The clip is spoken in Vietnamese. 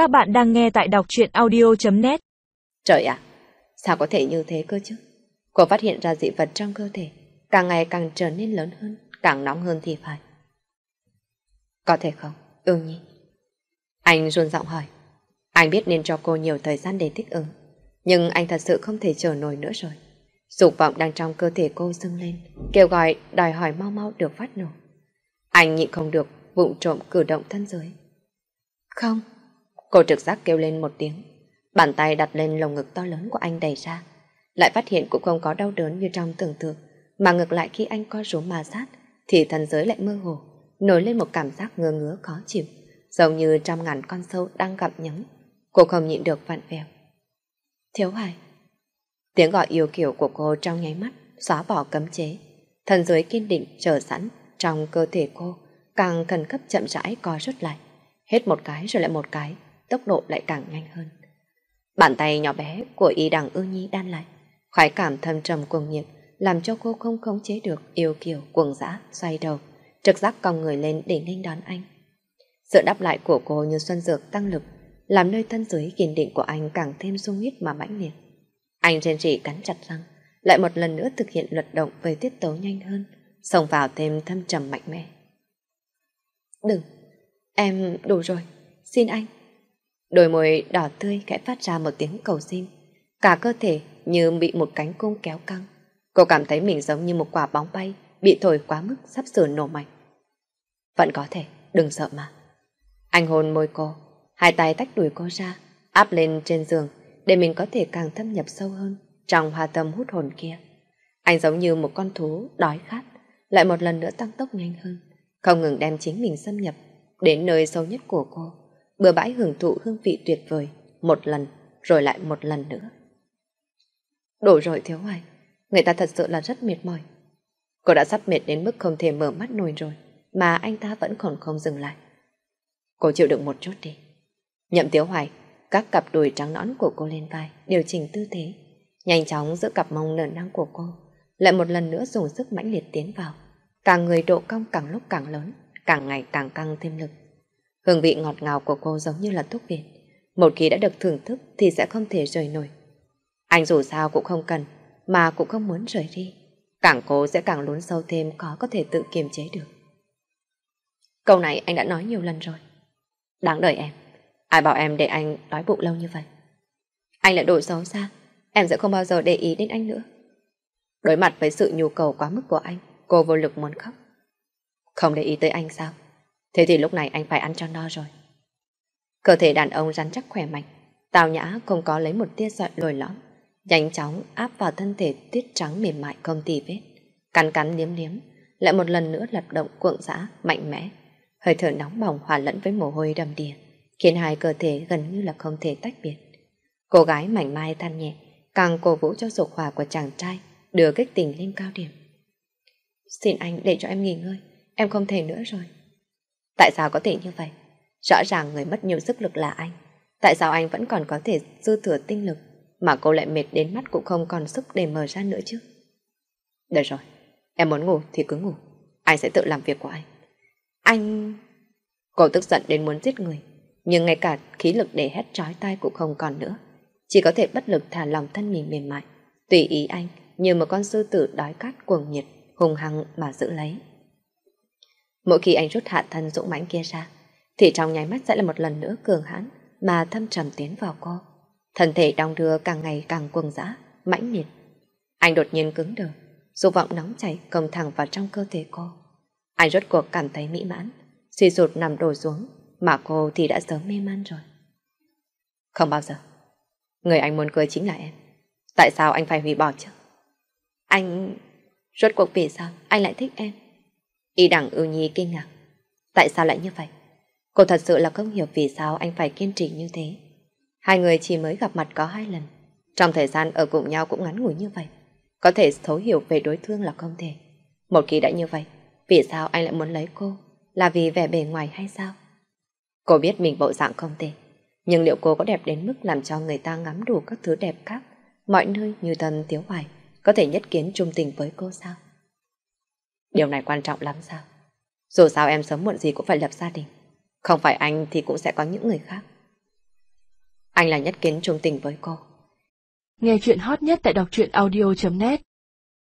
Các bạn đang nghe tại đọc truyện audio.net Trời ạ, sao có thể như thế cơ chứ? Cô phát hiện ra dị vật trong cơ thể, càng ngày càng trở nên lớn hơn, càng nóng hơn thì phải. Có thể không, ừ ương nhi? Anh run giọng hỏi. Anh biết nên cho cô nhiều thời gian để thích ứng, nhưng anh thật sự không thể chờ nổi nữa rồi. Dục vọng đang trong cơ thể cô dâng lên, kêu gọi đòi hỏi mau mau được phát nổ. Anh nhịn không được, vụng trộm cử động thân dưới. Không. Cô trực giác kêu lên một tiếng. Bàn tay đặt lên lồng ngực to lớn của anh đầy ra. Lại phát hiện cũng không có đau đớn như trong tưởng tượng, mà ngược lại khi anh co rúm mà sát, thì thần giới lại mơ hồ, nổi lên một cảm giác ngơ ngứa khó chịu, giống như trăm ngàn con sâu đang gặm nhấm. Cô không nhịn được vặn vẹo. Thiếu hoài. Tiếng gọi yêu kiểu của cô trong nháy mắt, xóa bỏ cấm chế. Thần giới kiên định chờ sẵn trong cơ thể cô, càng cần cấp chậm rãi co rút lại. Hết một cái rồi lại một cái, tốc độ lại càng nhanh hơn. Bàn tay nhỏ bé của y đằng ư nhi đan lại, khoái cảm thâm trầm cuồng nhiệt, làm cho cô không khống chế được yêu kiều cuồng dã xoay đầu, trực giác cong người lên để nghênh đón anh. Sự đáp lại của cô như xuân dược tăng lực, làm nơi thân dưới kiên định của anh càng thêm sung huyết mà mãnh liệt. Anh trên rỉ cắn chặt răng, lại một lần nữa thực hiện luật động về tiết tấu nhanh hơn, xông vào thêm thâm trầm mạnh mẽ. Đừng, em đủ rồi, xin anh. Đôi môi đỏ tươi khẽ phát ra một tiếng cầu xin, cả cơ thể như bị một cánh cung kéo căng. Cô cảm thấy mình giống như một quả bóng bay bị thổi quá mức sắp sửa nổ mạnh. Vẫn có thể, đừng sợ mà. Anh hôn môi cô, hai tay tách đuổi cô ra, áp lên trên giường để mình có thể càng thâm nhập sâu hơn trong hoa tâm hút hồn kia. Anh giống như một con thú đói khát, lại một lần nữa tăng tốc nhanh hơn, không ngừng đem chính mình xâm nhập đến nơi sâu nhất của cô, bừa bãi hưởng thụ hương vị tuyệt vời, một lần rồi lại một lần nữa. Đủ rồi thiếu hoài, người ta thật sự là rất mệt mỏi. Cô đã sắp mệt đến mức không thể mở mắt nổi rồi, mà anh ta vẫn còn không dừng lại. Cô chịu đựng một chút đi. Nhậm tiếu hoài, các cặp đùi trắng nõn của cô lên vai, điều chỉnh tư thế, nhanh chóng giữa cặp mông nở năng của cô, lại một lần nữa dùng sức mãnh liệt tiến vào. Càng người độ cong càng lúc càng lớn, càng ngày càng căng thêm lực. Hương vị ngọt ngào của cô giống như là thuốc viện. Một khi đã được thưởng thức thì sẽ không thể rời nổi. Anh dù sao cũng không cần, mà cũng không muốn rời đi. Càng cố sẽ càng lún sâu thêm khó có thể tự kiềm chế được. Câu này anh đã nói nhiều lần rồi. Đáng đợi em. Ai bảo em để anh đói bụng lâu như vậy? Anh lại đổi xấu xa. Em sẽ không bao giờ để ý đến anh nữa. Đối mặt với sự nhu cầu quá mức của anh, cô vô lực muốn khóc. Không để ý tới anh sao? Thế thì lúc này anh phải ăn cho no rồi. Cơ thể đàn ông rắn chắc khỏe mạnh, tào nhã không có lấy một tia sợi lồi lõm, nhanh chóng áp vào thân thể tuyết trắng mềm mại không tì vết, cắn cắn liếm liếm, lại một lần nữa lập động cuộn dã mạnh mẽ, hơi thở nóng bỏng hòa lẫn với mồ hôi đầm đìa, khiến hai cơ thể gần như là không thể tách biệt. Cô gái mảnh mai than nhẹ, càng cổ vũ cho dục hỏa của chàng trai, đưa kích tình lên cao điểm. Xin anh để cho em nghỉ ngơi, em không thể nữa rồi. Tại sao có thể như vậy? Rõ ràng người mất nhiều sức lực là anh. Tại sao anh vẫn còn có thể dư thừa tinh lực mà cô lại mệt đến mắt cũng không còn sức để mở ra nữa chứ? Được rồi, em muốn ngủ thì cứ ngủ. Anh sẽ tự làm việc của anh. Anh... Cô tức giận đến muốn giết người, nhưng ngay cả khí lực để hét trói tai cũng không còn nữa. Chỉ có thể bất lực thả lòng thân mình mềm mại, tùy ý anh như một con sư tử đói cát cuồng nhiệt, hùng hăng mà giữ lấy. Mỗi khi anh rút hạ thân dũng mãnh kia ra, thì trong nháy mắt sẽ là một lần nữa cường hãn mà thâm trầm tiến vào cô. Thân thể đong đưa càng ngày càng cuồng dã, mãnh liệt. Anh đột nhiên cứng đờ, dục vọng nóng chảy cầm thẳng vào trong cơ thể cô. Anh rốt cuộc cảm thấy mỹ mãn, suy sụt nằm đổ xuống, mà cô thì đã sớm mê man rồi. Không bao giờ. Người anh muốn cười chính là em. Tại sao anh phải hủy bỏ chứ? Anh... Rốt cuộc vì sao anh lại thích em? Y đẳng ưu nhi kinh ngạc. Tại sao lại như vậy? Cô thật sự là không hiểu vì sao anh phải kiên trì như thế. Hai người chỉ mới gặp mặt có hai lần. Trong thời gian ở cùng nhau cũng ngắn ngủi như vậy. Có thể thấu hiểu về đối thương là không thể. Một khi đã như vậy, vì sao anh lại muốn lấy cô? Là vì vẻ bề ngoài hay sao? Cô biết mình bộ dạng không thể. Nhưng liệu cô có đẹp đến mức làm cho người ta ngắm đủ các thứ đẹp khác, mọi nơi như thần tiếu hoài, có thể nhất kiến trung tình với cô sao? Điều này quan trọng lắm sao? Dù sao em sớm muộn gì cũng phải lập gia đình. Không phải anh thì cũng sẽ có những người khác. Anh là nhất kiến trung tình với cô. Nghe chuyện hot nhất tại đọc truyện audio.net